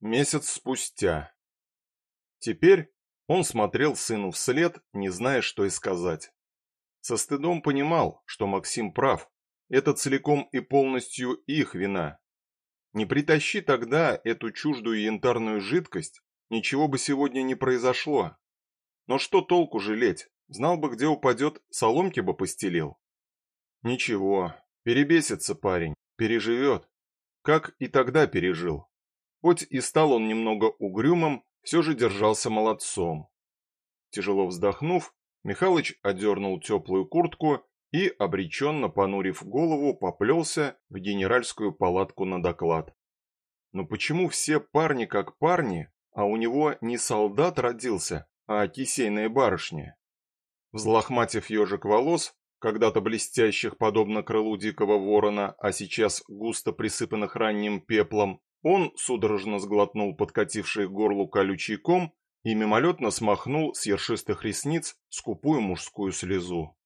Месяц спустя. Теперь он смотрел сыну вслед, не зная, что и сказать. Со стыдом понимал, что Максим прав. Это целиком и полностью их вина. Не притащи тогда эту чуждую янтарную жидкость, ничего бы сегодня не произошло. Но что толку жалеть? Знал бы, где упадет, соломки бы постелил. Ничего, перебесится парень, переживет. Как и тогда пережил. Хоть и стал он немного угрюмым, все же держался молодцом. Тяжело вздохнув, Михалыч одернул теплую куртку и, обреченно понурив голову, поплелся в генеральскую палатку на доклад. Но почему все парни как парни, а у него не солдат родился, а кисейная барышня? Взлохматив ежик волос, когда-то блестящих подобно крылу дикого ворона, а сейчас густо присыпанных ранним пеплом, он судорожно сглотнул подкативший к горлу колючий ком и мимолетно смахнул с ершистых ресниц скупую мужскую слезу.